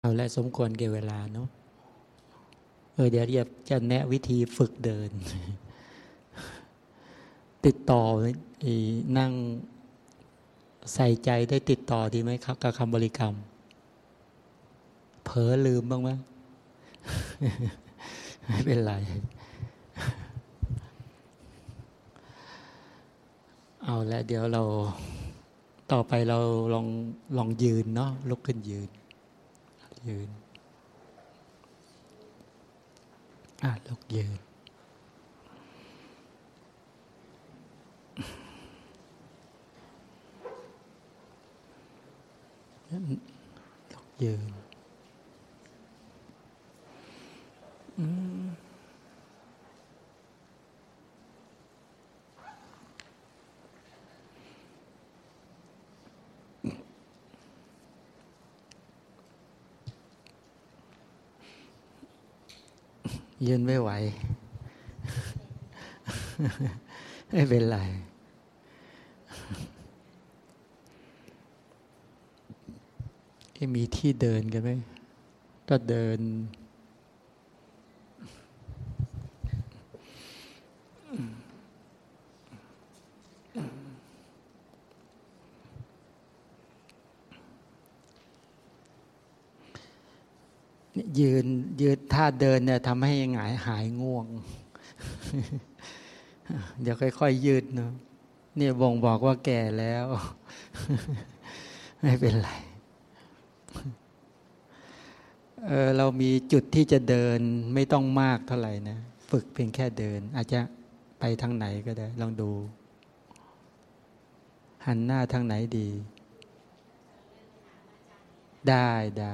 เอาและสมควรเกี่ยวเวลาเนาะเออเดี๋ยวจะแนะวิธีฝึกเดิน ติดต่อนั่งใส่ใจได้ติดต่อดีไหมครับกับคำบริกรรม เผลอลืมบ้างไหมไม่เป็นไร เอาละเดี๋ยวเราต่อไปเราลองลองยืนเนาะลุกขึ้นยืน ยืน อะลุกยืน ลุกยืน ยืนไม่ไหว ไม่เป็นไร มีที่เดินกันไหม ก็เดินยืนยืนท่า เดินเนี่ยทำให้หงายหายง่วง เดี๋ยวค่อยๆยืดเนาะเนี่ยบ่งบอกว่าแก่แล้ว ไม่เป็นไรเออเรามีจุดที่จะเดินไม่ต้องมากเท่าไหร่นะ ฝึกเพียงแค่เดิน อาจจะไปทางไหนก็ได้ ลองดู หันหน้าทางไหนดี ได้ได้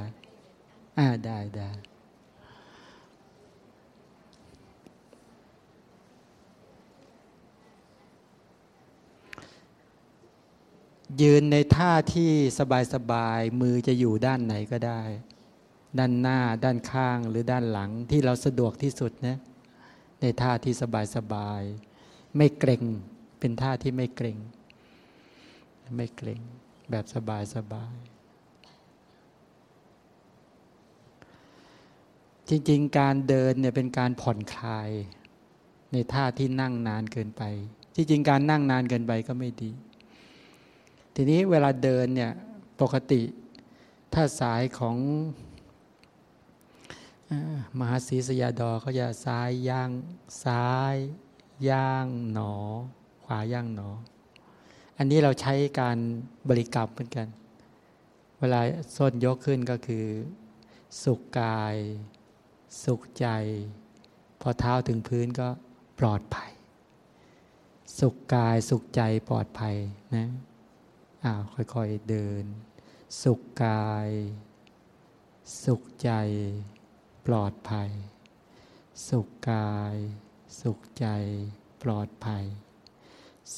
อ่าได้ได้ ยืนในท่าที่สบายๆ มือจะอยู่ด้านไหนก็ได้ ด้านหน้าด้านข้างหรือด้านหลังที่เราสะดวกที่สุดนะในท่าที่สบายๆ ไม่เกรงเป็นท่าที่ไม่เกรงไม่เกรงแบบสบายๆจริงๆ การเดินเนี่ยเป็นการผ่อนคลาย ในท่าที่นั่งนานเกินไปจริงๆการนั่งนานเกินไปก็ไม่ดี ทีนี้เวลาเดินเนี่ยปกติถ้าสายของมหาศีสยาดอเขาจะซ้ายย่างซ้ายย่างหนอ ขวาย่างหนอ อันนี้เราใช้การบริกรรมเหมือนกัน เวลาส้นยกขึ้นก็คือ สุขกาย สุขใจ พอเท้าถึงพื้นก็ปลอดภัย สุขกายสุขใจปลอดภัยนะ อ้าวค่อยๆเดิน สุขกาย สุขใจ ปลอดภัย สุขกาย สุขใจ ปลอดภัย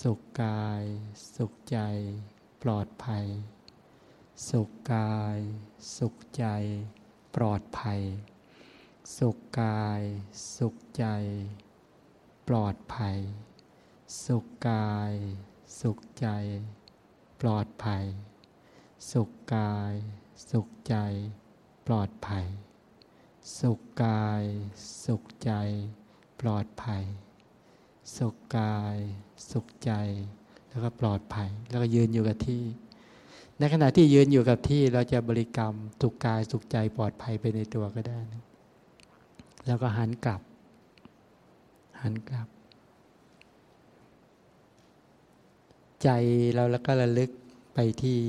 สุขกาย สุขใจ ปลอดภัย สุขกาย สุขใจ ปลอดภัย สุขกาย สุขใจ ปลอดภัย สุขกาย สุขใจ ปลอดภัย สุขกาย สุขใจ ปลอดภัย สุขกาย สุขใจ ปลอดภัย สุขกาย สุขใจ แล้วก็ปลอดภัย แล้วก็ยืนอยู่กับที่ ในขณะที่ยืนอยู่กับที่เราจะบริกรรม สุขกายสุขใจปลอดภัยไปในตัวก็ได้นะแล้วก็หันกลับ หันกลับ ใจเราแล้วก็ระลึกไปที่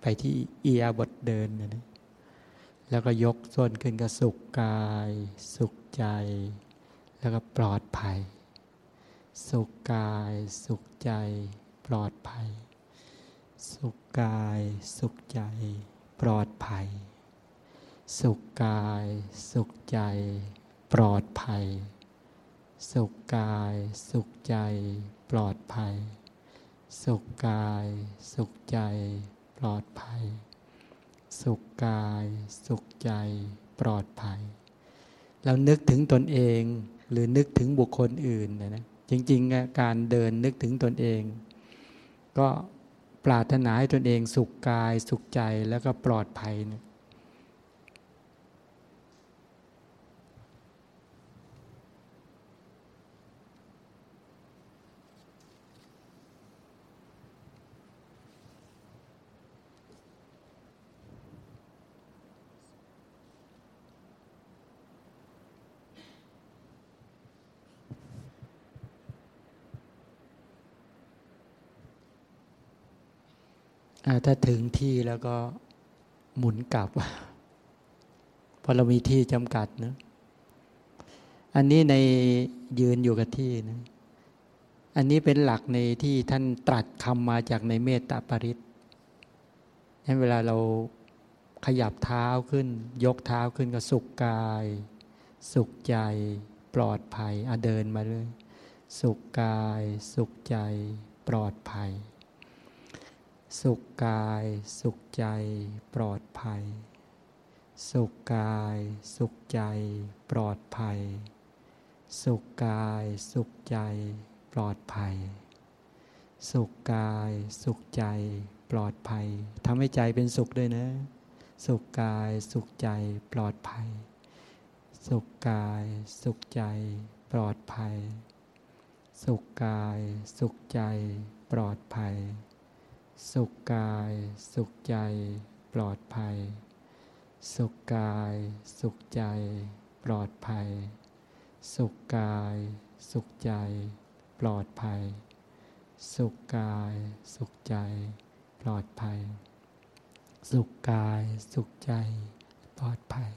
ไปที่เอียบทเดินนะแล้วก็ยกส้นขึ้นก็สุขกาย สุขใจ แล้วก็ปลอดภัย สุขกาย สุขใจ ปลอดภัย สุขกาย สุขใจ ปลอดภัย สุขกาย สุขใจ ปลอดภัย สุขกาย สุขใจ ปลอดภัย สุขกาย สุขใจ ปลอดภัย สุขกาย สุขใจ ปลอดภัยเรานึกถึงตนเอง หรือนึกถึงบุคคลอื่นนะนะจริงๆการเดินนึกถึงตนเอง ก็ปรารถนาให้ตนเองสุขกาย สุขใจแล้วก็ปลอดภัยนะ ถ้าถึงที่แล้วก็หมุนกลับเพราะเรามีที่จำกัดนะอันนี้ในยืนอยู่กับที่นะอันนี้เป็นหลักในที่ท่านตรัสคำมาจากในเมตตาปริศนั้นเวลาเราขยับเท้าขึ้น ยกเท้าขึ้นก็สุขกาย สุขใจปลอดภัยอเดินมาเลย สุขกาย สุขใจปลอดภัย สุขกายสุขใจปลอดภัย สุขกายสุขใจปลอดภัย สุขกายสุขใจปลอดภัย สุขกายสุขใจปลอดภัยทำให้ใจเป็นสุขด้วยนะ สุขกายสุขใจปลอดภัย สุขกายสุขใจปลอดภัย สุขกายสุขใจปลอดภัย สุขกาย สุขใจ ปลอดภัย สุขกาย สุขใจ ปลอดภัย สุขกาย สุขใจ ปลอดภัย สุขกาย สุขใจ ปลอดภัย สุขกาย สุขใจ ปลอดภัย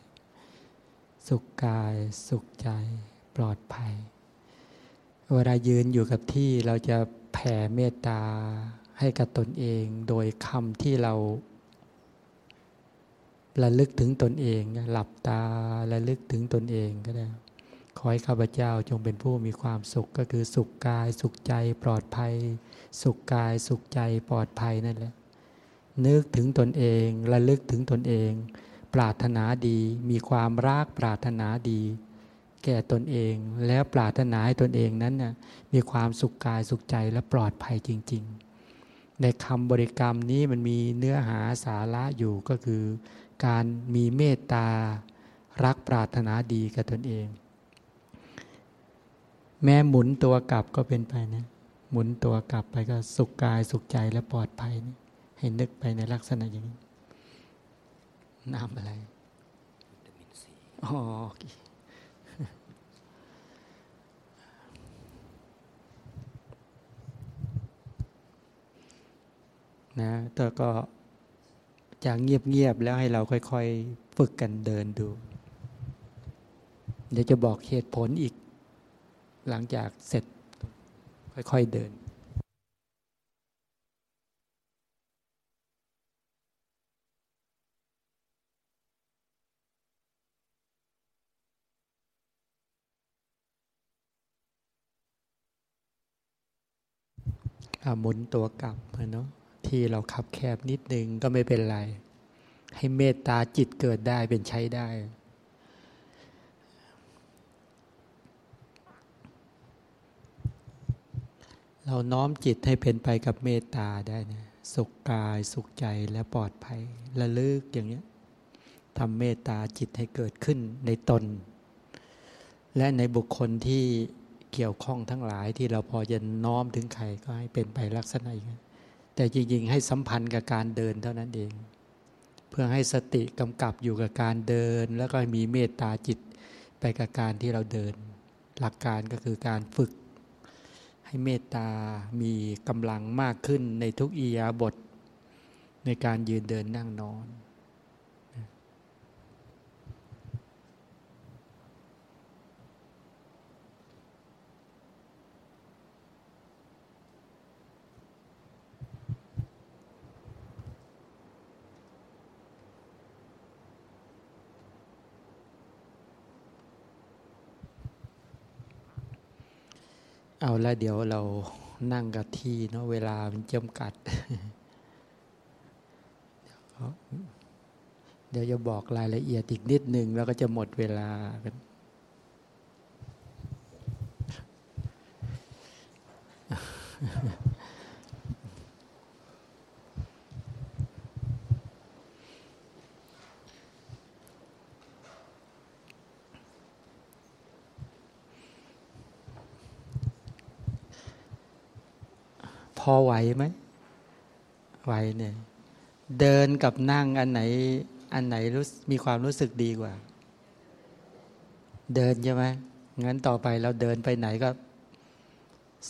สุขกาย สุขใจปลอดภัย เวลายืนอยู่กับที่เราจะแผ่เมตตา ให้กับตนเองโดยคำที่เราระลึกถึงตนเอง หลับตาระลึกถึงตนเองก็ได้ ขอให้ข้าพเจ้าจงเป็นผู้มีความสุขก็คือสุขกาย สุขใจปลอดภัย สุขกาย สุขใจปลอดภัยนั่นแหละ นึกถึงตนเองระลึกถึงตนเอง ปรารถนาดีมีความรักปรารถนาดี แก่ตนเอง แล้วปรารถนาให้ตนเองนั้นน่ะมีความสุขกายสุขใจและปลอดภัยจริง ๆ ในคำบริกรรมนี้มันมีเนื้อหาสาระอยู่ก็คือ การมีเมตตารักปรารถนาดีกับตนเอง แม้หมุนตัวกลับก็เป็นไปนะหมุนตัวกลับไปก็สุขกายสุขใจและปลอดภัยนะให้นึกไปในลักษณะอย่างนี้น้ำอะไรอ๋อ นะแต่ก็จะเงียบๆแล้วให้เราค่อยๆฝึกกันเดินดู เดี๋ยวจะบอกเหตุผลอีก หลังจากเสร็จค่อยๆเดินหมุนตัวกลับเนาะ ที่เราขับแคบนิดนึงก็ไม่เป็นไร ให้เมตตาจิตเกิดได้เป็นใช้ได้ เราน้อมจิตให้เป็นไปกับเมตตาได้นะสุขกายสุขใจและปลอดภัยระลึกอย่างนี้ทำเมตตาจิตให้เกิดขึ้นในตน และในบุคคลที่เกี่ยวข้องทั้งหลายที่เราพอจะน้อมถึงใครก็ให้เป็นไปลักษณะอย่างนี้ แต่จริงๆให้สัมพันธ์กับการเดินเท่านั้นเอง เพื่อให้สติกำกับอยู่กับการเดิน แล้วก็มีเมตตาจิตไปกับการที่เราเดิน หลักการก็คือการฝึก ให้เมตตามีกำลังมากขึ้นในทุกอียาบท ในการยืนเดินนั่งนอน เอาละเดี๋ยวเรานั่งกับที่เนาะเวลามันจำกัด เดี๋ยวจะบอกรายละเอียดอีกนิดนึงแล้วก็จะหมดเวลากันพอไหวไหมไหวเนี่ย เดิน กับนั่งอันไหนอันไหนรู้มีความรู้สึกดีกว่า เดินใช่ไหมงั้นต่อไปเราเดินไปไหนก็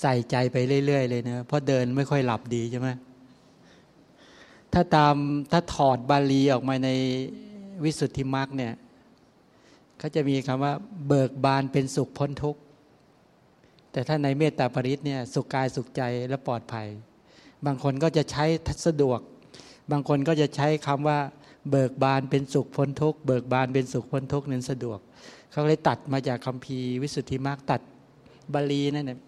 ใส่ใจไปเรื่อยๆเลยนะเพราะเดินไม่ค่อยหลับดีใช่ไหมถ้าตามถ้าถอดบาลีออกมาในวิสุทธิมรรคเนี่ยเขาจะมีคำว่า เบิกบานเป็นสุขพ้นทุกข์แต่ถ้าในเมตตาปริศเนี่ยสุขกายสุขใจและปลอดภัย บางคนก็จะใช้สะดวก บางคนก็จะใช้คำว่าเบิกบานเป็นสุขพ้นทุกข์เบิกบานเป็นสุขพ้นทุกข์นั้นสะดวก เขาเลยตัดมาจากคำพีวิสุทธิมรรคตัดบาลีนั่นแหละ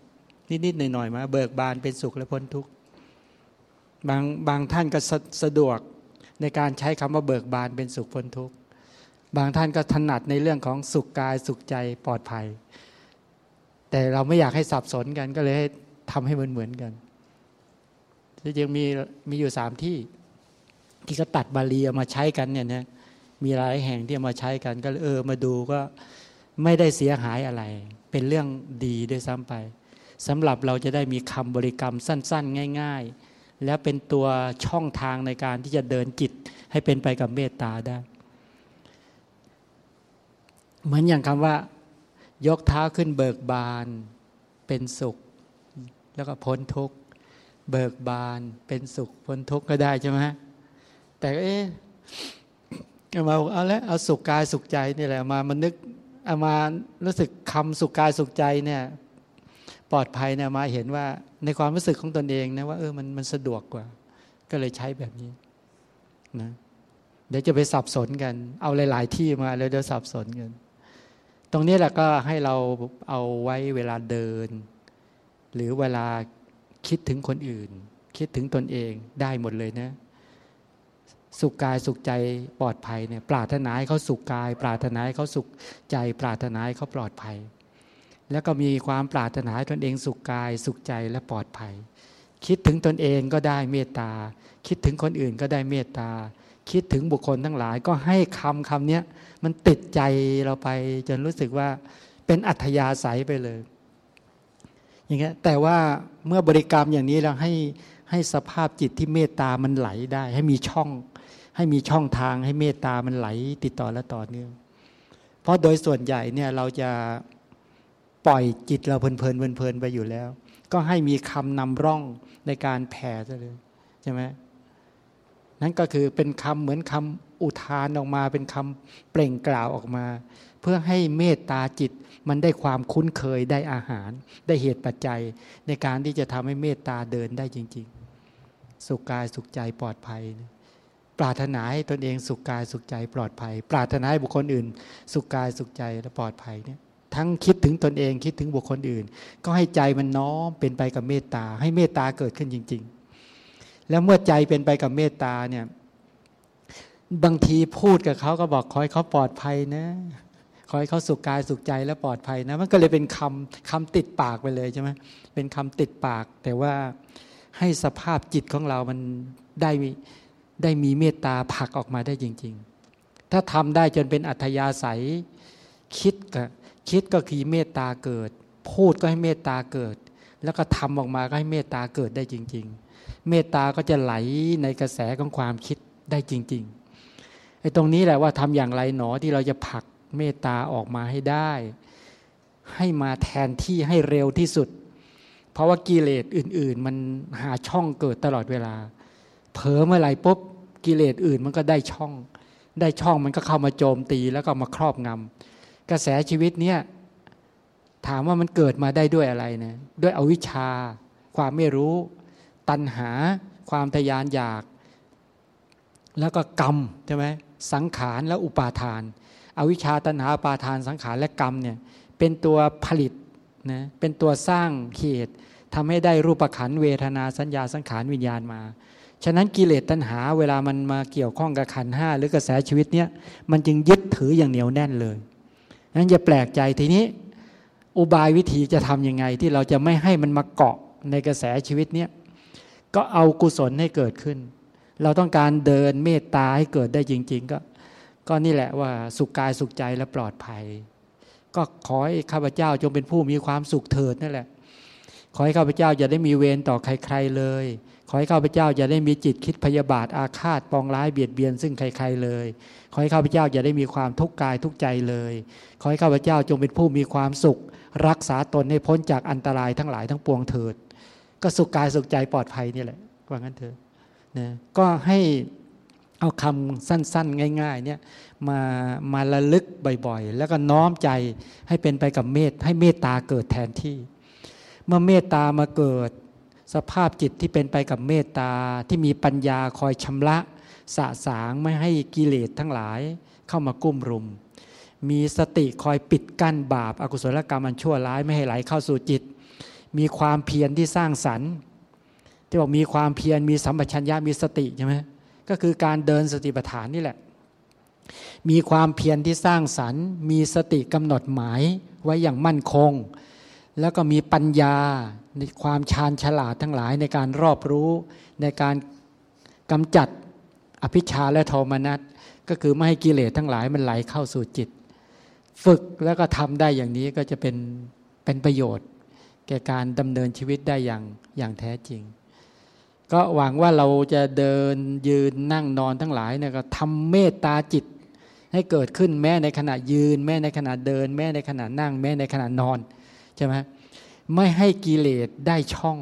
นิดๆหน่อยๆมาเบิกบานเป็นสุขและพ้นทุกข์บางบางท่านก็สสะดวกในการใช้คำว่าเบิกบานเป็นสุขพ้นทุกข์บางท่านก็ถนัดในเรื่องของสุขกายสุขใจปลอดภัย แต่เราไม่อยากให้สับสนกันก็เลยให้ทำให้เหมือนเหมือนกันที่จริงมีมีอยู่สามที่ ที่เขาตัดบาลีเอามาใช้กันเนี่ยนะมีหลายแห่งที่เอามาใช้กัน ก็เออมาดูก็ไม่ได้เสียหายอะไร เป็นเรื่องดีด้วยซ้ำไปสำหรับเราจะได้มีคำบริกรรมสั้น ๆ ง่าย ๆ แล้วเป็นตัวช่องทางในการที่จะเดินจิตให้เป็นไปกับเมตตาได้ เหมือนอย่างคำว่า ยกเท้าขึ้นเบิกบานเป็นสุข แล้วก็พ้นทุกข์เบิกบานเป็นสุขพ้นทุกข์ก็ได้ใช่ไหม แต่เอ๊ะเอามาเอาล้วเอาสุขกายสุขใจนี่แหละมามันนึกเอามารู้สึกคำสุขกายสุขใจเนี่ยปลอดภัยเนี่ยมาเห็นว่าในความรู้สึกของตนเองนะว่าเออมันมันสะดวกกว่า ก็เลยใช้แบบนี้นะเดี๋ยวจะไปสับสนกัน เอาหลาย ๆ ที่มาแล้วเดี๋ยวสับสนกัน ตรงนี้แหละก็ให้เราเอาไว้เวลาเดิน หรือเวลาคิดถึงคนอื่น คิดถึงตนเองได้หมดเลยนะ สุขกายสุขใจปลอดภัยเนี่ยปรารถนาให้เขาสุขกาย ปรารถนาให้เขาสุขใจ ปรารถนาให้เขาปลอดภัย แล้วก็มีความปรารถนาตนเองสุขกายสุขใจและปลอดภัย คิดถึงตนเองก็ได้เมตตา คิดถึงคนอื่นก็ได้เมตตา คิดถึงบุคคลทั้งหลายก็ให้คำคำนี้มันติดใจเราไปจนรู้สึกว่าเป็นอัธยาศัยไปเลยอย่างเงี้ยแต่ว่าเมื่อบริกรรมอย่างนี้เราให้ให้สภาพจิตที่เมตตามันไหลได้ ให้มีช่อง ให้มีช่องทางให้เมตตามันไหลติดต่อและต่อเนื่อง เพราะโดยส่วนใหญ่เนี่ยเราจะปล่อยจิตเราเพลินเพลินเพลินไปอยู่แล้ว ก็ให้มีคำนำร่องในการแผ่ซะเลยใช่ไหมนั่นก็คือเป็นคำเหมือนคำอุทานออกมาเป็นคำเปล่งกล่าวออกมา เพื่อให้เมตตาจิตมันได้ความคุ้นเคยได้อาหาร ได้เหตุปัจจัย ในการที่จะทำให้เมตตาเดินได้จริง ๆ สุขกายสุขใจปลอดภัย ปรารถนาให้ตนเองสุขกายสุขใจปลอดภัย ปรารถนาให้บุคคลอื่น สุขกายสุขใจและปลอดภัยเนี่ยทั้งคิดถึงตนเองคิดถึงบุคคลอื่น ก็ให้ใจมันน้อมเป็นไปกับเมตตา ให้เมตตาเกิดขึ้นจริง ๆ แล้วเมื่อใจเป็นไปกับเมตตาเนี่ยบางทีพูดกับเขาก็บอก ขอให้เขาปลอดภัยนะขอให้เขาสุขกายสุขใจและปลอดภัยนะ มันก็เลยเป็นคำคำติดปากไปเลยใช่ไหมเป็นคำติดปาก แต่ว่าให้สภาพจิตของเรามันได้ ได้มีเมตตาผักออกมาได้จริง ๆ ถ้าทำได้จนเป็นอัธยาศัยคิดกับคิดก็คือเมตตาเกิด พูดก็ให้เมตตาเกิด แล้วก็ทำออกมาก็ให้เมตตาเกิดได้จริง ๆ เมตตาก็จะไหลในกระแสของความคิดได้จริงๆไอ้ตรงนี้แหละว่าทำอย่างไรหนอที่เราจะผลักเมตตาออกมาให้ได้ ให้มาแทนที่ให้เร็วที่สุด เพราะว่ากิเลสอื่น ๆ มันหาช่องเกิดตลอดเวลา เผลอเมื่อไหร่ปุ๊บ กิเลสอื่นมันก็ได้ช่อง ได้ช่องมันก็เข้ามาโจมตีแล้วก็มาครอบงำกระแสชีวิตเนี่ยถามว่ามันเกิดมาได้ด้วยอะไรนะด้วยอวิชชา ความไม่รู้ ตัณหา ความทยานอยาก แล้วก็กรรมใช่ไหมสังขารและอุปาทาน อวิชชาตัณหาปาทานสังขารและกรรมเนี่ยเป็นตัวผลิตนะเป็นตัวสร้างเหตุทำให้ได้รูปขันเวทนาสัญญาสังขารวิญญาณมา ฉะนั้นกิเลสตัณหาเวลามันมาเกี่ยวข้องกับขันห้าหรือกระแสชีวิตเนี่ยมันจึงยึดถืออย่างเหนียวแน่นเลยนั้นอย่าแปลกใจทีนี้ อุบายวิธีจะทำยังไงที่เราจะไม่ให้มันมาเกาะในกระแสชีวิตเนี้ยก็เอากุศลให้เกิดขึ้น เราต้องการเดินเมตตาให้เกิดได้จริง ๆ ก็ ก็นี่แหละว่าสุขกายสุขใจและปลอดภัย ก็ขอให้ข้าพเจ้าจงเป็นผู้มีความสุขเถิดนั่นแหละ ขอให้ข้าพเจ้าอย่าได้มีเวรต่อใคร ๆเลย ขอให้ข้าพเจ้าอย่าได้มีจิตคิดพยาบาทอาฆาตปองร้ายเบียดเบียนซึ่งใครๆเลย ขอให้ข้าพเจ้าอย่าได้มีความทุกข์กายทุกใจเลย ขอให้ข้าพเจ้าจงเป็นผู้มีความสุข รักษาตนให้พ้นจากอันตรายทั้งหลายทั้งปวงเถิด ก็สุขกายสุขใจปลอดภัยนี่แหละว่างั้นเถอะนะก็ให้เอาคำสั้นๆ ง่าย ๆ เนี่ยมามาระลึกบ่อยๆ แล้วก็น้อมใจให้เป็นไปกับเมตให้เมตตาเกิดแทนที่ เมื่อเมตตามาเกิด สภาพจิตที่เป็นไปกับเมตตาที่มีปัญญาคอยชำระสะสางไม่ให้กิเลสทั้งหลายเข้ามากุ้มรุม มีสติคอยปิดกั้นบาปอากุศลกรรมอันชั่วร้ายไม่ให้ไหลเข้าสู่จิต มีความเพียรที่สร้างสรรค์ ที่บอกมีความเพียรมีสัมปชัญญะมีสติใช่ไหมก็คือการเดินสติปัฏฐานนี่แหละ มีความเพียรที่สร้างสรรค์ มีสติกำหนดหมายไว้อย่างมั่นคง แล้วก็มีปัญญาในความชาญฉลาดทั้งหลายในการรอบรู้ในการกำจัดอภิชาและโทมนัสก็คือไม่ให้กิเลสทั้งหลายมันไหลเข้าสู่จิต ฝึกแล้วก็ทำได้อย่างนี้ก็จะเป็นเป็นประโยชน์ แก่การดำเนินชีวิตได้อย่างอย่างแท้จริง ก็หวังว่าเราจะเดินยืนนั่งนอนทั้งหลายเนี่ยก็ทำเมตตาจิตให้เกิดขึ้นแม้ในขณะยืน แม้ในขณะเดิน แม้ในขณะนั่ง แม้ในขณะนอน ใช่ไหมไม่ให้กิเลสได้ช่อง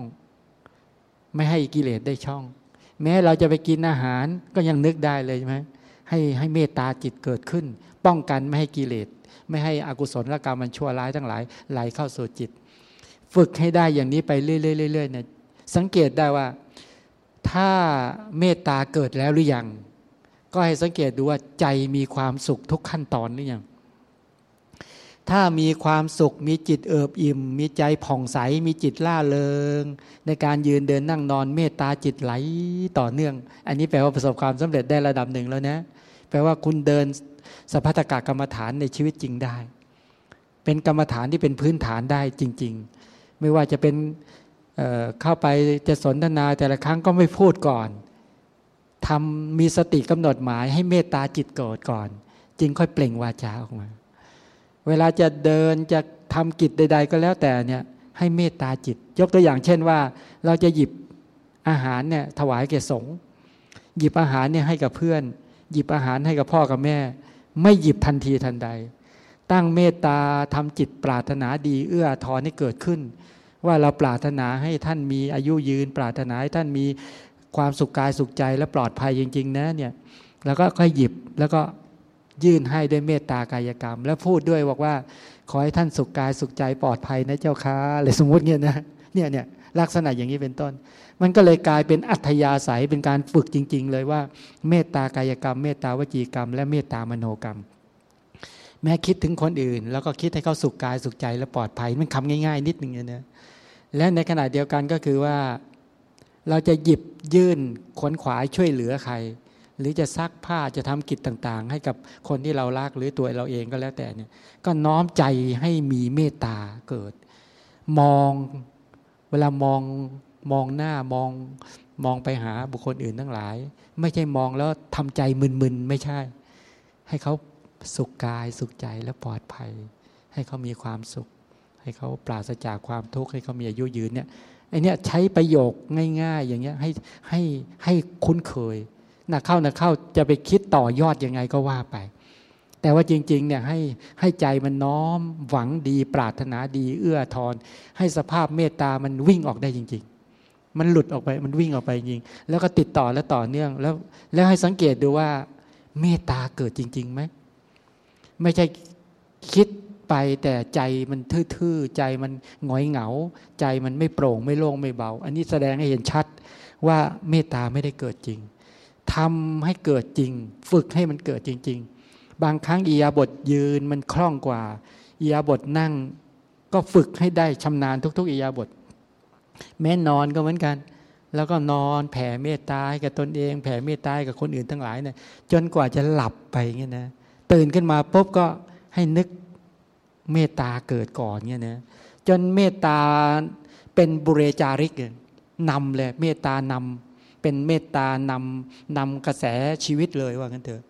ไม่ให้กิเลสได้ช่อง แม้เราจะไปกินอาหารก็ยังนึกได้เลยใช่ไหมให้ให้เมตตาจิตเกิดขึ้น ป้องกันไม่ให้กิเลส ไม่ให้อกุศลกรรมมันชั่วร้ายทั้งหลายไหลเข้าสู่จิต ฝึกให้ได้อย่างนี้ไปเรื่อยๆเนี่ยสังเกตได้ว่า ถ้าเมตตาเกิดแล้วหรือยังก็ให้สังเกตดูว่าใจมีความสุขทุกขั้นตอนหรือยัง ถ้ามีความสุขมีจิตเอิบอิ่ม มีใจผ่องใส มีจิตล่าเริง ในการยืนเดินนั่งนอนเมตตาจิตไหลต่อเนื่อง อันนี้แปลว่าประสบความสำเร็จได้ระดับหนึ่งแล้วนะแปลว่าคุณเดินสัพพะกกรรมฐานในชีวิตจริงได้ เป็นกรรมฐานที่เป็นพื้นฐานได้จริง ๆ ไม่ว่าจะเป็นเเข้าไปจะสนทนาแต่ละครั้งก็ไม่พูดก่อนทำมีสติกำหนดหมายให้เมตตาจิตเกิดก่อน จึงค่อยเปล่งวาจาออกมา เวลาจะเดินจะทำกิจใด ๆ ก็แล้วแต่เนี่ยให้เมตตาจิต ยกตัวอย่างเช่นว่า เราจะหยิบอาหารเนี่ยถวายแก่สงฆ์หยิบอาหารเนี่ยให้กับเพื่อน หยิบอาหารให้กับพ่อกับแม่ ไม่หยิบทันทีทันใด ตั้งเมตตาทำจิตปรารถนาดี เอื้อทอนให้เกิดขึ้น ว่าเราปรารถนาให้ท่านมีอายุยืน ปรารถนาให้ท่านมีความสุขกายสุขใจและปลอดภัยจริง ๆ นะเนี่ยแล้วก็ค่อยหยิบแล้วก็ ยื่นให้ด้วยเมตตากายกรรม แล้วพูดด้วยบอกว่า ขอให้ท่านสุขกายสุขใจปลอดภัยนะเจ้าค่ะเลยสมมติเนี่ยนะเนี่ยเนี่ยลักษณะอย่างนี้เป็นต้น มันก็เลยกลายเป็นอัธยาศัยเป็นการฝึกจริง ๆ เลยว่า เมตตากายกรรม เมตตาวจีกรรม และเมตตามโนกรรม แม้คิดถึงคนอื่น แล้วก็คิดให้เขาสุขกายสุขใจและปลอดภัยมันคำง่ายๆ นิดหนึ่งเนี่ยนะและในขณะเดียวกันก็คือว่า เราจะหยิบยื่นขวนขวายช่วยเหลือใคร หรือจะซักผ้าจะทำกิจต่าง ๆ ให้กับคนที่เรารักหรือตัวเราเองก็แล้วแต่เนี่ยก็น้อมใจให้มีเมตตาเกิด มองเวลามองมองหน้ามองมองไปหาบุคคลอื่นทั้งหลาย ไม่ใช่มองแล้วทำใจมึนๆไม่ใช่ ให้เขาสุขกายสุขใจและปลอดภัย ให้เขามีความสุข ให้เขาปราศจากความทุกข์ให้เขามีอายุยืนเนี่ยไอเนี้ยใช้ประโยคง่าย ๆ อย่างเงี้ยให้ให้ให้คุ้นเคย นักเข้านักเข้าจะไปคิดต่อยอดยังไงก็ว่าไป แต่ว่าจริงๆเนี่ยให้ให้ใจมันน้อมหวังดีปรารถนาดี เอื้อทอนให้สภาพเมตตามันวิ่งออกได้จริง ๆ มันหลุดออกไปมันวิ่งออกไปจริง แล้วก็ติดต่อและต่อเนื่องแล้ว แล้วให้สังเกตดูว่าเมตตาเกิดจริงๆไหมไม่ใช่คิดไปแต่ใจมันทื่อๆใจมันหงอยเหงา ใจมันไม่โปร่งไม่โล่งไม่เบา อันนี้แสดงให้เห็นชัดว่าเมตตาไม่ได้เกิดจริง ทำให้เกิดจริง ฝึกให้มันเกิดจริง ๆ บางครั้งอียาบทยืนมันคล่องกว่าอียาบทนั่ง ก็ฝึกให้ได้ชำนาญทุก ๆอียาบท แม้นอนก็เหมือนกัน แล้วก็นอนแผ่เมตตาให้กับตนเอง แผ่เมตตากับคนอื่นทั้งหลายเนี่ยจนกว่าจะหลับไปเงี้ยนะตื่นขึ้นมาปุ๊บก็ให้นึกเมตตาเกิดก่อนเงี้ยนะจนเมตตาเป็นบุเรจาริกนำเลยเมตตานำ เป็นเมตตานำนำกระแสชีวิตเลยว่างั้นเถอะ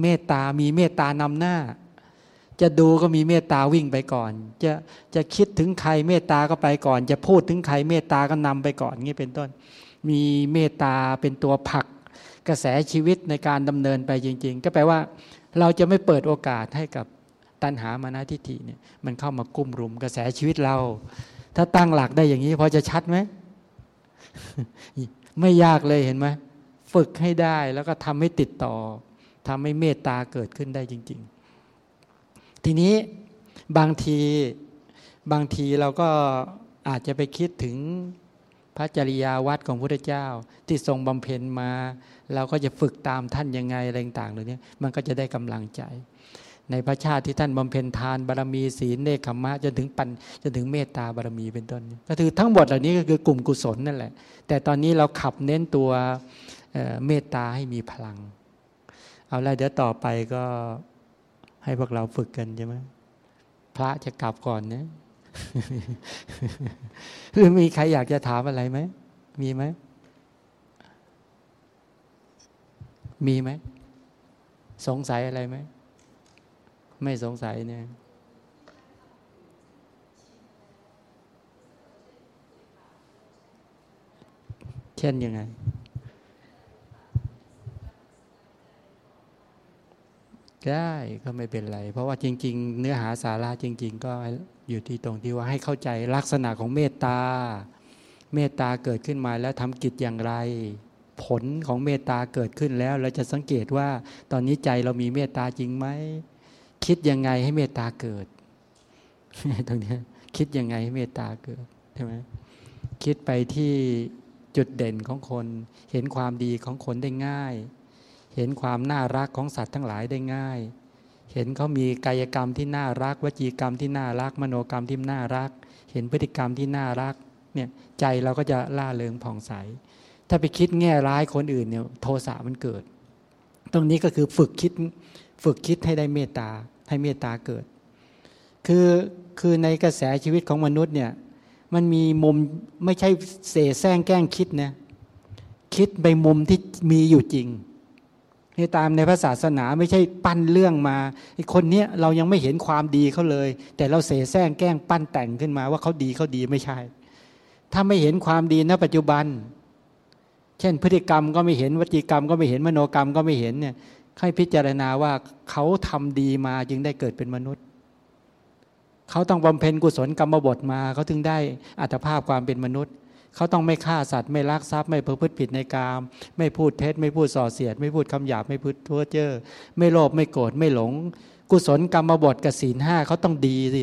เมตตามีเมตตานำหน้า จะดูก็มีเมตตาวิ่งไปก่อน จะจะคิดถึงใครเมตตาก็ไปก่อน จะพูดถึงใครเมตตาก็นำไปก่อนงี้เป็นต้น มีเมตตาเป็นตัวผลักกระแสชีวิตในการดำเนินไปจริง ๆ ก็แปลว่า เราจะไม่เปิดโอกาสให้กับตัณหามานาทิฏฐิเนี่ยมันเข้ามากุ้มรุมกระแสชีวิตเรา ถ้าตั้งหลักได้อย่างนี้พอจะชัดไหม ไม่ยากเลยเห็นไหมฝึกให้ได้แล้วก็ทำให้ติดต่อทำให้เมตตาเกิดขึ้นได้จริง ๆ ทีนี้บางทีบางทีเราก็อาจจะไปคิดถึงพระจริยาวัดของพระเจ้า ที่ทรงบำเพ็ญมา เราก็จะฝึกตามท่านยังไงอะไรต่างๆเหล่านี้มันก็จะได้กำลังใจ ในพระชาติที่ท่านบำเพ็ญทานบารมีศีลเนคขมะจนถึงปันจนถึงเมตตาบารมีเป็นต้น ก็คือทั้งหมดเหล่านี้ก็คือกลุ่มกุศลนั่นแหละ แต่ตอนนี้เราขับเน้นตัวเมตตาให้มีพลัง เอาละเดี๋ยวต่อไปก็ให้พวกเราฝึกกันใช่ไหมพระจะกลับก่อนนะหรือมีใครอยากจะถามอะไรไหมมีไหมมีไหมสงสัยอะไรไหม ไม่สงสัยเนี่ยเช่นยังไง ได้ก็ไม่เป็นไร เพราะว่าจริง ๆ เนื้อหาสาระจริง ๆ ก็อยู่ที่ตรงที่ว่าให้เข้าใจลักษณะของเมตตา เมตตาเกิดขึ้นมาแล้วทำกิจอย่างไร ผลของเมตตาเกิดขึ้นแล้ว เราจะสังเกตว่า ตอนนี้ใจเรามีเมตตาจริงไหม คิดยังไงให้เมตตาเกิดตรงนี้คิดยังไงให้เมตตาเกิดใช่ไหมคิดไปที่จุดเด่นของคน เห็นความดีของคนได้ง่าย เห็นความน่ารักของสัตว์ทั้งหลายได้ง่าย เห็นเขามีกายกรรมที่น่ารัก วจีกรรมที่น่ารัก มโนกรรมที่น่ารัก เห็นพฤติกรรมที่น่ารักเนี่ยใจเราก็จะล่าเริงผ่องใส ถ้าไปคิดแง่ร้ายคนอื่นเนี่ยโทสะมันเกิด ตรงนี้ก็คือฝึกคิดฝึกคิดให้ได้เมตตา ให้เมตตาเกิด คือคือในกระแสชีวิตของมนุษย์เนี่ยมันมีมุมไม่ใช่เสแสร้งแกล้งคิดนะคิดไปมุมที่มีอยู่จริงนี่ตามในพระศาสนาไม่ใช่ปั้นเรื่องมาไอคนเนี้ยเรายังไม่เห็นความดีเขาเลย แต่เราเสแสร้งแกล้งปั้นแต่งขึ้นมาว่าเขาดีเขาดีไม่ใช่ ถ้าไม่เห็นความดีณปัจจุบัน เช่นพฤติกรรมก็ไม่เห็นวจีกรรมก็ไม่เห็นมโนกรรมก็ไม่เห็นเนี่ย ให้พิจารณาว่าเขาทำดีมาจึงได้เกิดเป็นมนุษย์ เขาต้องบำเพ็ญกุศลกรรมบทมา เขาถึงได้อัตภาพความเป็นมนุษย์ เขาต้องไม่ฆ่าสัตว์ไม่ลักทรัพย์ไม่ประพฤติผิดในกาม ไม่พูดเท็จ ไม่พูดส่อเสียด ไม่พูดคำหยาบไม่พูดทั่วเจ้อไม่โลภไม่โกรธไม่หลง กุศลกรรมบทกับศีลห้าเขาต้องดีสิ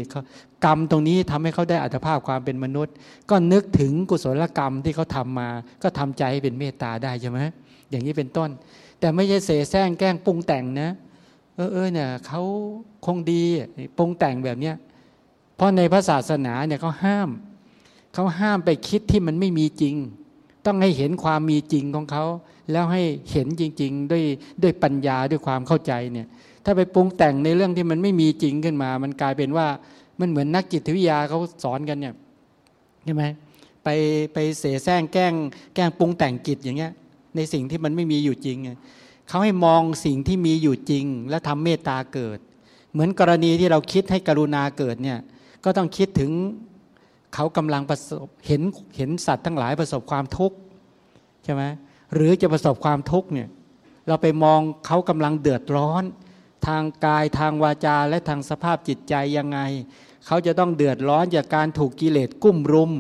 กรรมตรงนี้ทำให้เขาได้อัตภาพความเป็นมนุษย์ ก็นึกถึงกุศลกรรมที่เขาทามา ก็ทำใจให้เป็นเมตตาได้ใช่ไหมอย่างนี้เป็นต้น แต่ไม่ใช่เสแสร้งแกล้งปรุงแต่งนะ เออเออเนี่ยเขาคงดีปรุงแต่งแบบเนี้ยเพราะในพระศาสนาเนี่ยเขาห้ามเขาห้ามไปคิดที่มันไม่มีจริง ต้องให้เห็นความมีจริงของเขาแล้วให้เห็นจริง ๆ ด้วยด้วยปัญญาด้วยความเข้าใจเนี่ย ถ้าไปปรุงแต่งในเรื่องที่มันไม่มีจริงขึ้นมา มันกลายเป็นว่ามันเหมือนนักจิตวิทยาเขาสอนกันเนี่ยใช่ไหมไปไปเสแสร้งแกล้งแกล้งปรุงแต่งจิตอย่างเงี้ย ในสิ่งที่มันไม่มีอยู่จริงเขาให้มองสิ่งที่มีอยู่จริง แล้วทำเมตตาเกิด เหมือนกรณีที่เราคิดให้กรุณาเกิดเนี่ยก็ต้องคิดถึงเขากำลังประสบเห็นเห็นสัตว์ทั้งหลายประสบความทุกข์ใช่ไหมหรือจะประสบความทุกข์เนี่ยเราไปมองเขากำลังเดือดร้อน ทางกายทางวาจาและทางสภาพจิตใจยังไง เขาจะต้องเดือดร้อนจากการถูกกิเลสกุ้มรุม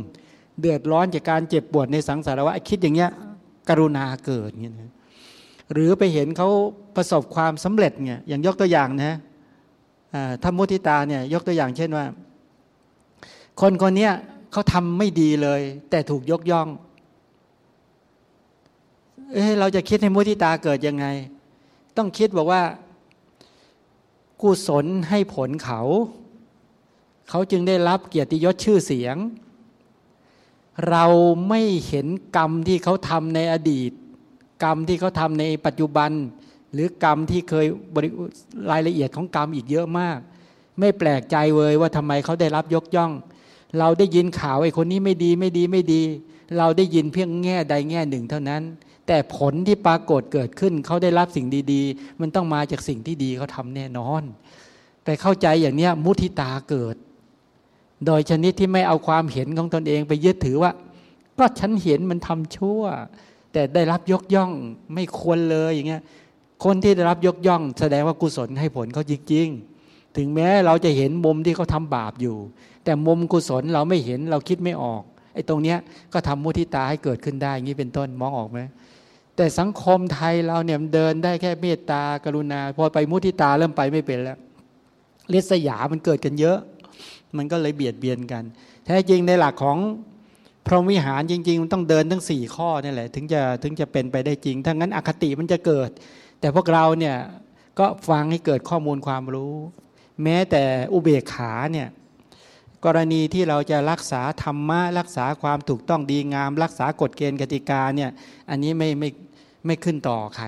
เดือดร้อนจากการเจ็บปวดในสังสารวัฏคิดอย่างเงี้ย กรุณาเกิดเงี้ยหรือไปเห็นเขาประสบความสำเร็จเนี่ยอย่างยกตัวอย่างนะถ้ามุทิตาเนี่ยยกตัวอย่างเช่นว่า คนคนนี้เขาทำไม่ดีเลย แต่ถูกยกย่อง เอ้เราจะคิดให้มุทิตาเกิดยังไง ต้องคิดบอกว่า กุศลให้ผลเขา เขาจึงได้รับเกียรติยศชื่อเสียง เราไม่เห็นกรรมที่เขาทำในอดีต กรรมที่เขาทำในปัจจุบัน หรือกรรมที่เคยรายละเอียดของกรรมอีกเยอะมาก ไม่แปลกใจเลยว่าทำไมเขาได้รับยกย่อง เราได้ยินข่าวไอ้คนนี้ไม่ดีไม่ดีไม่ดี เราได้ยินเพียงแง่ใดแง่หนึ่งเท่านั้น แต่ผลที่ปรากฏเกิดขึ้นเขาได้รับสิ่งดี ๆ มันต้องมาจากสิ่งที่ดีเขาทำแน่นอนไปเข้าใจอย่างเนี้ยมุทิตาเกิด โดยชนิดที่ไม่เอาความเห็นของตนเองไปยึดถือว่า ก็ฉันเห็นมันทำชั่ว แต่ได้รับยกย่องไม่ควรเลยอย่างเงี้ยคนที่ได้รับยกย่อง แสดงว่ากุศลให้ผลเขาจริง ๆ ถึงแม้เราจะเห็นมุมที่เขาทาบาปอยู่ แต่มุมกุศลเราไม่เห็นเราคิดไม่ออกไอ้ตรงเนี้ยก็ทำมุทิตาให้เกิดขึ้นได้อย่างนี้เป็นต้นมองออกไหมแต่สังคมไทยเราเนี่ยเดินได้แค่เมตตากรุณา พอไปมุทิตาเริ่มไปไม่เป็นแล้วเลสยามันเกิดกันเยอะ มันก็เลยเบียดเบียนกัน แท้จริงในหลักของพรหมวิหารจริง ๆ มันต้องเดินทั้งสี่ข้อนี่แหละ ถึงจะถึงจะเป็นไปได้จริงถ้างั้นอคติมันจะเกิด แต่พวกเราเนี่ยก็ฟังให้เกิดข้อมูลความรู้ แม้แต่อุเบกขาเนี่ยกรณีที่เราจะรักษาธรรมะรักษาความถูกต้องดีงาม รักษากฎเกณฑ์กติกาเนี่ยอันนี้ไม่ไม่ไม่ขึ้นต่อใคร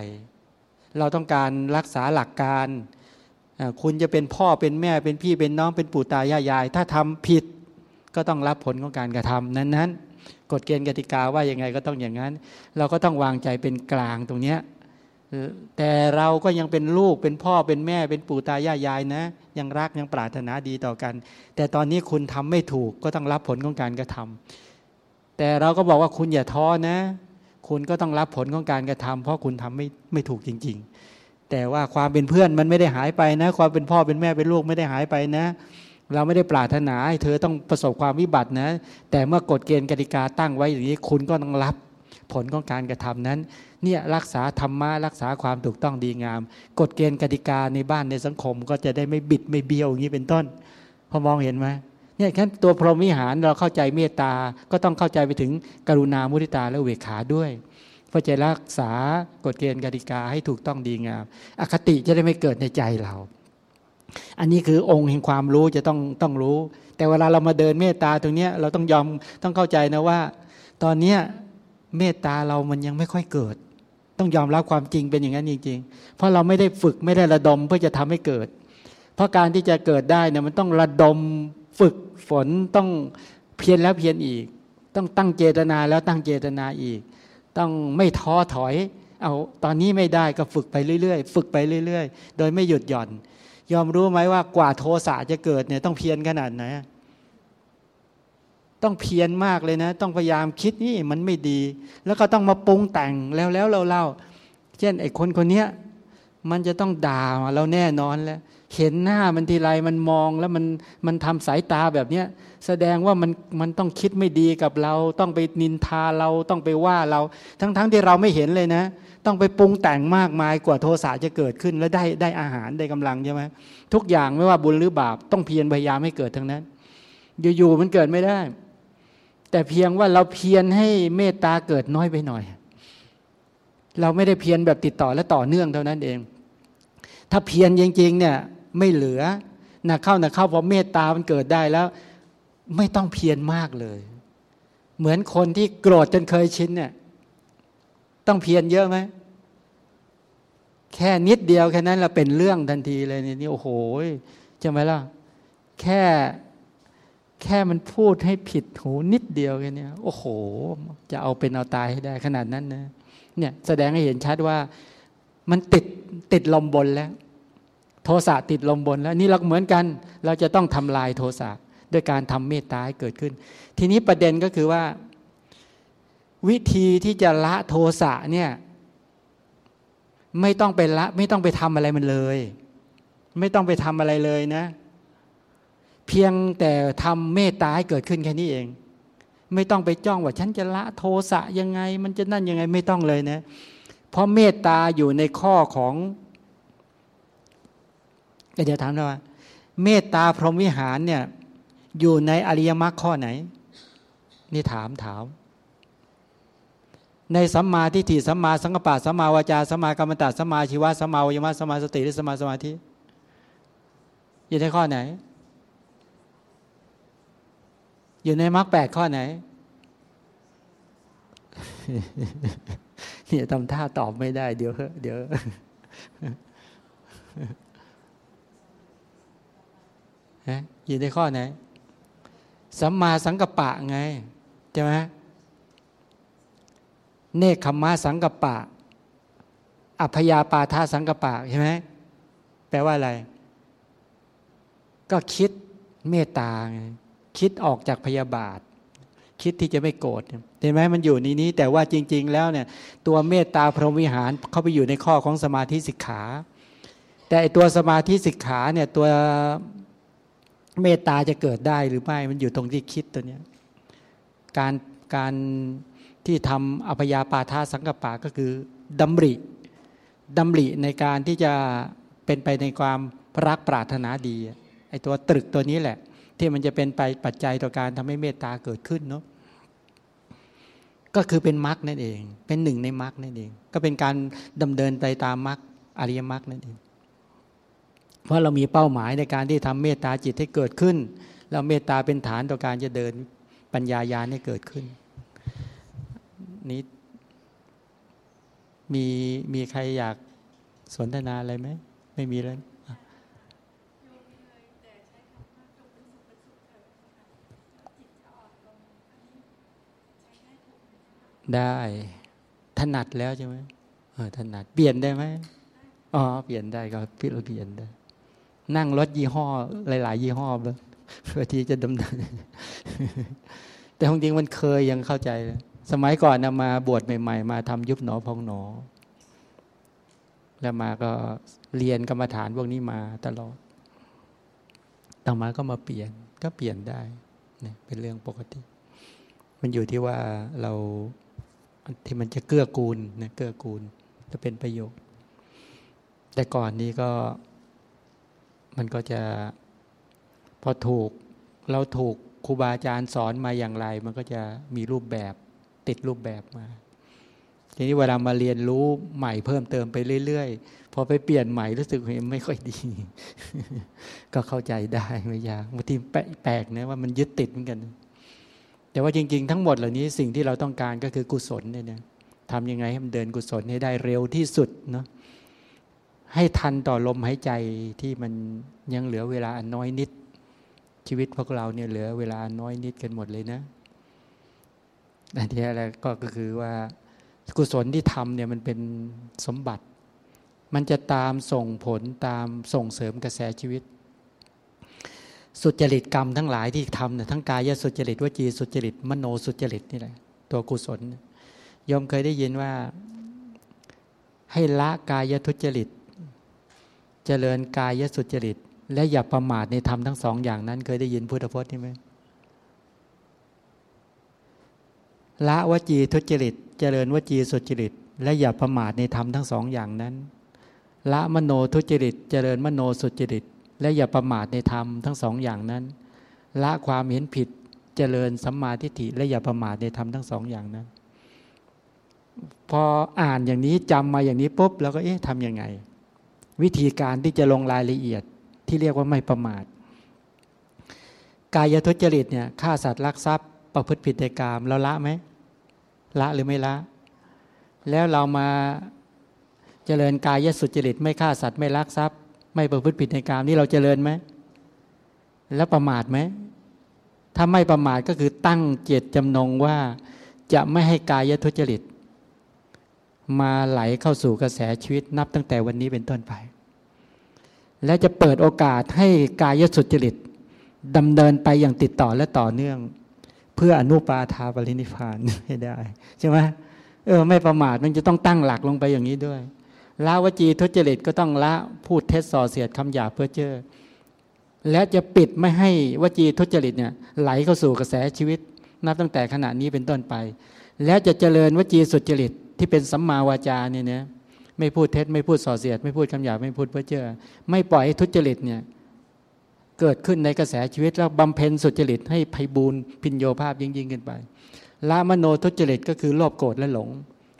เราต้องการรักษาหลักการ คุณจะเป็นพ่อเป็นแม่เป็นพี่เป็นน้องเป็นปู่ตายายาย ถ้าทำผิดก็ต้องรับผลของการกระทำนั้นนั้นกฎเกณฑ์กติกาว่ายังไงก็ต้องอย่างนั้น เราก็ต้องวางใจเป็นกลางตรงเนี้ยแต่เราก็ยังเป็นลูกเป็นพ่อเป็นแม่เป็นปู่ตายายายนะ ยังรักยังปรารถนาดีต่อกัน แต่ตอนนี้คุณทำไม่ถูกก็ต้องรับผลของการกระทำแต่เราก็บอกว่าคุณอย่าท้อนะ คุณก็ต้องรับผลของการกระทำเพราะคุณทำไม่ไม่ถูกจริง ๆ แต่ว่าความเป็นเพื่อนมันไม่ได้หายไปนะ ความเป็นพ่อเป็นแม่เป็นลูกไม่ได้หายไปนะ เราไม่ได้ปรารถนาให้เธอต้องประสบความวิบัตินะ แต่เมื่อกฎเกณฑ์กติกาตั้งไว้อย่างนี้คุณก็ต้องรับผลของการกระทำนั้น เนี่ยรักษาธรรมะรักษาความถูกต้องดีงาม กฎเกณฑ์กติกาในบ้านในสังคมก็จะได้ไม่บิดไม่เบี้ยวอย่างนี้เป็นต้น พอมองเห็นไหมเนี่ยแค่ตัวพรหมวิหารเราเข้าใจเมตตา ก็ต้องเข้าใจไปถึงกรุณามุทิตาและเวขาด้วย เพื่อจะรักษากฎเกณฑ์กติกาให้ถูกต้องดีงาม อคติจะได้ไม่เกิดในใจเรา อันนี้คือองค์แห่งความรู้จะต้องต้องรู้ แต่เวลาเรามาเดินเมตตาตรงนี้เราต้องยอมต้องเข้าใจนะว่า ตอนนี้เมตตาเรามันยังไม่ค่อยเกิด ต้องยอมรับความจริงเป็นอย่างนั้นจริง ๆ เพราะเราไม่ได้ฝึกไม่ได้ระดมเพื่อจะทำให้เกิด เพราะการที่จะเกิดได้เนี่ยมันต้องระดมฝึกฝนต้องเพียรแล้วเพียรอีก ต้องตั้งเจตนาแล้วตั้งเจตนาอีก ต้องไม่ท้อถอย เอาตอนนี้ไม่ได้ก็ฝึกไปเรื่อยๆ ฝึกไปเรื่อย ๆ โดยไม่หยุดหย่อน ยอมรู้ไหมว่ากว่าโทสะจะเกิดเนี่ยต้องเพียรขนาดไหนต้องเพียรมากเลยนะ ต้องพยายามคิดนี่มันไม่ดี แล้วก็ต้องมาปรุงแต่งแล้วแล้วเราเล่าเช่นไอ้คนคนนี้มันจะต้องด่าเราแน่นอนแล้ว เห็นหน้ามันทีไรมันมองแล้วมันมันทำสายตาแบบเนี้ยแสดงว่ามันมันต้องคิดไม่ดีกับเรา ต้องไปนินทาเราต้องไปว่าเรา ทั้งๆทที่เราไม่เห็นเลยนะ ต้องไปปรุงแต่งมากมายกว่าโทสะจะเกิดขึ้น แล้วได้ได้อาหารได้กำลังใช่ไหมทุกอย่างไม่ว่าบุญหรือบาปต้องเพียรพยายามให้เกิดทั้งนั้น อยู่ๆมันเกิดไม่ได้ แต่เพียงว่าเราเพียรให้เมตตาเกิดน้อยไปหน่อย เราไม่ได้เพียรแบบติดต่อและต่อเนื่องเท่านั้นเอง ถ้าเพียรจริงๆเนี่ย ไม่เหลือนะเข้านะเข้าพอเมตตามันเกิดได้แล้ว ไม่ต้องเพียรมากเลย เหมือนคนที่โกรธจนเคยชินเนี่ย ต้องเพียรเยอะไหมแค่นิดเดียวแค่นั้นเราเป็นเรื่องทันทีเลยนี่โอ้โหใช่ไหมล่ะแค่แค่มันพูดให้ผิดหูนิดเดียวแค่นี้โอ้โห จะเอาเป็นเอาตายให้ได้ขนาดนั้นนะเนี่ยแสดงให้เห็นชัดว่ามันติดติดลมบนแล้ว โทสะติดลมบนแล้วนี่เราเหมือนกัน เราจะต้องทำลายโทสะด้วยการทำเมตตาให้เกิดขึ้น ทีนี้ประเด็นก็คือว่า วิธีที่จะละโทสะเนี่ยไม่ต้องไปละไม่ต้องไปทำอะไรมันเลย ไม่ต้องไปทำอะไรเลยนะ เพียงแต่ทำเมตตาให้เกิดขึ้นแค่นี้เอง ไม่ต้องไปจ้องว่าฉันจะละโทสะยังไง มันจะนั่นยังไงไม่ต้องเลยนะเพราะเมตตาอยู่ในข้อของ เดี๋ยวถามว่า เมตตาพรหมวิหารเนี่ย อยู่ในอริยมรรคข้อไหน นี่ถามถาม ในสัมมาทิฏฐิสัมมาสังกปะสัมมาวาจาสัมมากรรมตะสัมมาชีวะสัมมาวิมัสสัมมาสติหรือสัมมาสมาธิอยู่ในข้อไหน อยู่ในมรรคแปดข้อไหนเนี่ยทำท่าตอบไม่ได้ เดี๋ยวเดี๋ยว อยู่ในข้อไหนสัมมาสังกัปปะไงใช่ไหมเนคขมมาสังกัปปะ อัพยาปาทาสังกัปปะใช่ไหมแปลว่าอะไร ก็คิดเมตตาไงคิดออกจากพยาบาท คิดที่จะไม่โกรธเห็นไหมมันอยู่ในนี้ แต่ว่าจริง ๆ แล้วเนี่ยตัวเมตตาพรหมวิหารเข้าไปอยู่ในข้อของสมาธิสิกขา แต่ตัวสมาธิสิกขาเนี่ยตัว เมตตาจะเกิดได้หรือไม่มันอยู่ตรงที่คิดตัวเนี้ยการการที่ทำอภยาปาทาสังกปะก็คือดำริดำริในการที่จะเป็นไปในความรักปรารถนาดีไอตัวตรึกตัวนี้แหละ ที่มันจะเป็นไปปัจจัยต่อการทำให้เมตตาเกิดขึ้นเนาะก็คือเป็นมรรคนั่นเอง เป็นหนึ่งในมรรคนั่นเอง ก็เป็นการดำเนินไปตามมรรคอริยมรรคนั่นเอง เพราะเรามีเป้าหมายในการที่ทำเมตตาจิตให้เกิดขึ้น แล้วเมตตาเป็นฐานต่อการจะเดินปัญญายาณให้เกิดขึ้น นี้มีมีใครอยากสนทนาอะไรไหม ไม่มีแล้วได้ถนัดแล้วใช่ไหมเออถนัดเปลี่ยนได้ไหมอ๋อเปลี่ยนได้ก็พี่เราเปลี่ยนได้ นั่งรถยี่ห้อ หลาย ๆ ยี่ห้อเลยเพื่อที่จะดำเนินแต่จริงมันเคยยังเข้าใจ สมัยก่อนนะมาบวชใหม่ ๆ มาทำยุบหนอพองหนอ แล้วมาก็เรียนกรรมฐานพวกนี้มาตลอด ต่อมาก็มาเปลี่ยนก็เปลี่ยนได้เนี่ยเป็นเรื่องปกติ มันอยู่ที่ว่าเราที่มันจะเกื้อกูลนะเกื้อกูลจะเป็นประโยชน์ แต่ก่อนนี้ก็ มันก็จะพอถูกเราถูกครูบาอาจารย์สอนมาอย่างไร มันก็จะมีรูปแบบติดรูปแบบมา ทีนี้เวลามาเรียนรู้ใหม่เพิ่มเติมไปเรื่อยๆ พอไปเปลี่ยนใหม่รู้สึกไม่ค่อยดี ก็เข้าใจได้ไม่ยากบางทีแปลกนะว่ามันยึดติดเหมือนกัน แต่ว่าจริง ๆ ทั้งหมดเหล่านี้สิ่งที่เราต้องการก็คือกุศลเนี่ยนะทำยังไงให้มันเดินกุศลให้ได้เร็วที่สุดเนาะ ให้ทันต่อลมหายใจที่มันยังเหลือเวลาอันน้อยนิด ชีวิตพวกเราเนี่ยเหลือเวลาน้อยนิดกันหมดเลยนะอันที่อะไรก็คือว่ากุศลที่ทำเนี่ยมันเป็นสมบัติ มันจะตามส่งผลตามส่งเสริมกระแสชีวิต สุจริตกรรมทั้งหลายที่ทำเนี่ยทั้งกายสุจริตวจีสุจริตมโนสุจริตนี่แหละตัวกุศลยอมเคยได้ยินว่าให้ละกายทุจริต เจริญกายสุจริต และอย่าประมาทในธรรมทั้งสองอย่างนั้น เคยได้ยินพุทธพจน์นี่ไหมละวจีทุจริต เจริญวจีสุจริต และอย่าประมาทในธรรมทั้งสองอย่างนั้น ละมโนทุจริต เจริญมโนสุจริต และอย่าประมาทในธรรมทั้งสองอย่างนั้น ละความเห็นผิด เจริญสัมมาทิฏฐิ และอย่าประมาทในธรรมทั้งสองอย่างนั้น พออ่านอย่างนี้จำมาอย่างนี้ปุ๊บเราก็เอ๊ะทำยังไง วิธีการที่จะลงรายละเอียดที่เรียกว่าไม่ประมาท กายทุจริตเนี่ยฆ่าสัตว์ลักทรัพย์ประพฤติผิดในกามเราละไหมละหรือไม่ละ แล้วเรามาเจริญกายสุจริต ไม่ฆ่าสัตว์ไม่ลักทรัพย์ ไม่ประพฤติผิดในกามนี่เราเจริญไหมแล้วประมาทไหมถ้าไม่ประมาทก็คือตั้งเจตจำนงว่าจะไม่ให้กายทุจริต มาไหลเข้าสู่กระแสชีวิตนับตั้งแต่วันนี้เป็นต้นไป และจะเปิดโอกาสให้กายสุจริตดำเนินไปอย่างติดต่อและต่อเนื่อง เพื่ออนุปาทาปรินิพานให้ได้ใช่ไหมเออไม่ประมาทมันจะต้องตั้งหลักลงไปอย่างนี้ด้วยละวจีทุจริตก็ต้องละพูดเท็จส่อเสียดคำหยาเพื่อเจอและจะปิดไม่ให้วจีทุจริตเนี่ยไหลเข้าสู่กระแสชีวิต นับตั้งแต่ขณะนี้เป็นต้นไป แล้วจะเจริญวจีสุจริต ที่เป็นสัมมาวาจาเนี่ยนะไม่พูดเท็จไม่พูดส่อเสียด ไม่พูดคำหยาบไม่พูดเพ้อเจ้อไม่ปล่อยให้ทุจริตเนี่ยเกิดขึ้นในกระแสชีวิตแล้วบำเพ็ญสุจริตให้ไพบูรพินโยภาพยิ่งยิ่งขึ้นไปละมโนทุจริตก็คือโลภโกรธและหลง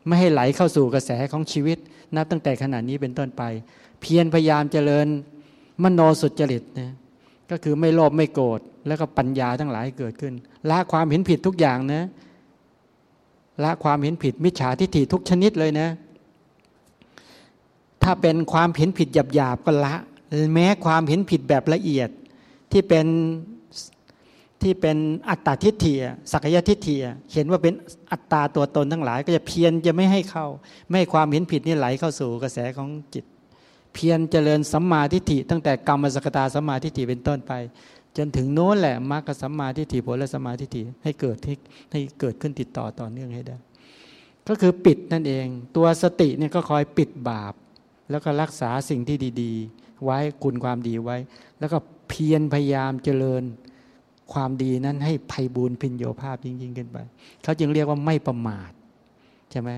ไม่ให้ไหลเข้าสู่กระแสของชีวิต นับตั้งแต่ขณะนี้เป็นต้นไป เพียรพยายามเจริญมโนสุจริตนะก็คือไม่โลภไม่โกรธแล้วก็ปัญญาทั้งหลายเกิดขึ้นละความเห็นผิดทุกอย่างนะ ละความเห็นผิดมิจฉาทิฏฐิทุกชนิดเลยนะ ถ้าเป็นความเห็นผิดหยาบๆก็ละ แม้ความเห็นผิดแบบละเอียดที่เป็นที่เป็นอัตตาทิฏฐิสักยทิฏฐิเห็นว่าเป็นอัตตาตัวตนทั้งหลาย ก็จะเพียรจะไม่ให้เข้า ไม่ให้ความเห็นผิดนี่ไหลเข้าสู่กระแสของจิต เพียรเจริญสัมมาทิฏฐิตั้งแต่กรรมสกตาสัมมาทิฏฐิเป็นต้นไป จนถึงโน้นแหละมรรคสัมมาทิฏฐิผลและสัมมาทิฏฐิให้เกิดให้เกิดขึ้นติดต่อต่อเนื่องให้ได้ ก็คือปิดนั่นเอง ตัวสติเนี่ยก็คอยปิดบาป แล้วก็รักษาสิ่งที่ดีๆ ไว้คุณความดีไว้ แล้วก็เพียรพยายามเจริญความดีนั้นให้ไพบูรพินโยภาพยิ่งยิ่งขึ้นไปเขาจึงเรียกว่าไม่ประมาทใช่ไหม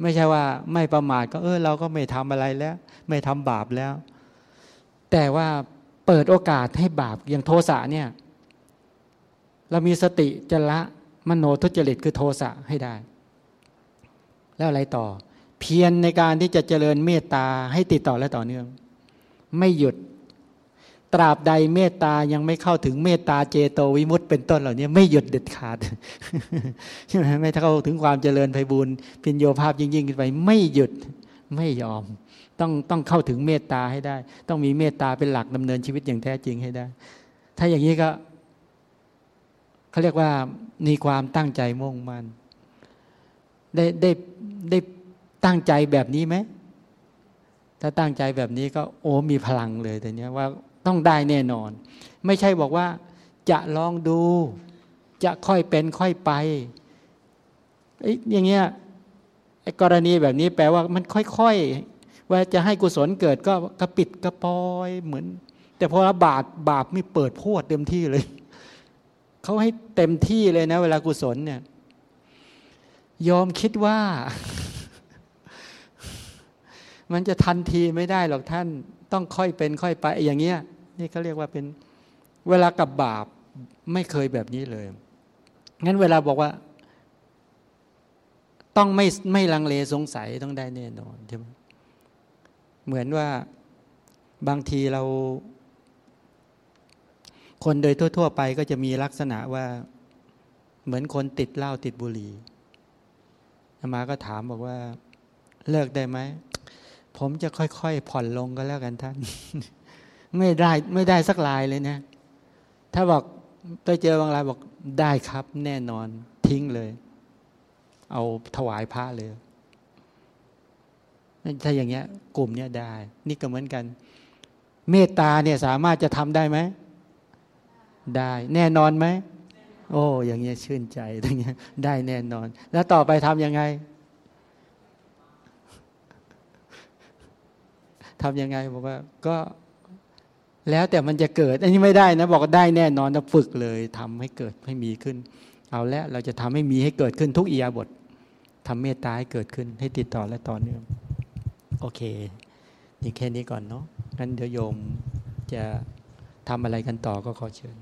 ไม่ใช่ว่าไม่ประมาทก็เออเราก็ไม่ทำอะไรแล้ว ไม่ทำบาปแล้ว แต่ว่า เปิดโอกาสให้บาปอย่างโทสะเนี่ย เรามีสติจะละมโนทุจริตคือโทสะให้ได้ แล้วอะไรต่อ เพียรในการที่จะเจริญเมตตาให้ติดต่อและต่อเนื่อง ไม่หยุดตราบใดเมตตายังไม่เข้าถึงเมตตาเจโตวิมุตต์เป็นต้นเหล่านี้ไม่หยุดเด็ดขาดใช่ไหมไม่เข้าถึงความเจริญไพบูรณ์พิญโยภาพยิ่งยิ่งขึ้นไป ไม่หยุดไม่ยอม ต้องต้องเข้าถึงเมตตาให้ได้ ต้องมีเมตตาเป็นหลักดำเนินชีวิตอย่างแท้จริงให้ได้ ถ้าอย่างนี้ก็เขาเรียกว่ามีความตั้งใจมุ่งมั่นได้ได้ได้ตั้งใจแบบนี้ไหมถ้าตั้งใจแบบนี้ก็โอ้มีพลังเลยแต่เนี้ยว่าต้องได้แน่นอน ไม่ใช่บอกว่า จะลองดู จะค่อยเป็นค่อยไปอย่างเงี้ยกรณีแบบนี้แปลว่ามันค่อยๆ ว่าจะให้กุศลเกิดก็กระปิดกระปอยเหมือน แต่พอบาปบาปไม่เปิดพวดเต็มที่เลยเขาให้เต็มที่เลยนะ เวลากุศลเนี่ย ยอมคิดว่า มันจะทันทีไม่ได้หรอกท่านต้องค่อยเป็นค่อยไปอย่างเงี้ย นี่เขาเรียกว่าเป็นเวลากับบาปไม่เคยแบบนี้เลย งั้นเวลาบอกว่า ต้องไม่ไม่ลังเลสงสัยต้องได้แน่นอนใช่ไหม เหมือนว่าบางทีเรา คนโดยทั่ว ๆ ไปก็จะมีลักษณะว่าเหมือนคนติดเหล้าติดบุหรี่อามาก็ถามบอกว่าเลิกได้ไหม ผมจะค่อย ๆ ผ่อนลงก็แล้วกันท่าน ไม่ได้ไม่ได้สักลายเลยนะ ถ้าบอกไปเจอบางรายบอกได้ครับ แน่นอนทิ้งเลย เอาถวายพระเลย ถ้าอย่างเงี้ยกลุ่มเนี้ยได้ นี่ก็เหมือนกัน เมตตาเนี่ยสามารถจะทำได้ไหม ได้ แน่นอนไหม โอ้ อย่างเงี้ยชื่นใจอย่างเงี้ยได้แน่นอน แล้วต่อไปทำยังไงทำยังไงบอกว่าก็แล้วแต่มันจะเกิด อันนี้ไม่ได้นะ บอกได้แน่นอนจะฝึกเลยทำให้เกิดให้มีขึ้น เอาล้วเราจะทำให้มีให้เกิดขึ้นทุกอียาบททำเมตตาให้เกิดขึ้นให้ติดต่อและต่อเนื่อง โอเค นี่แค่นี้ก่อนเนาะงั้นเดี๋ยวโยมจะทำอะไรกันต่อก็ขอเชิญ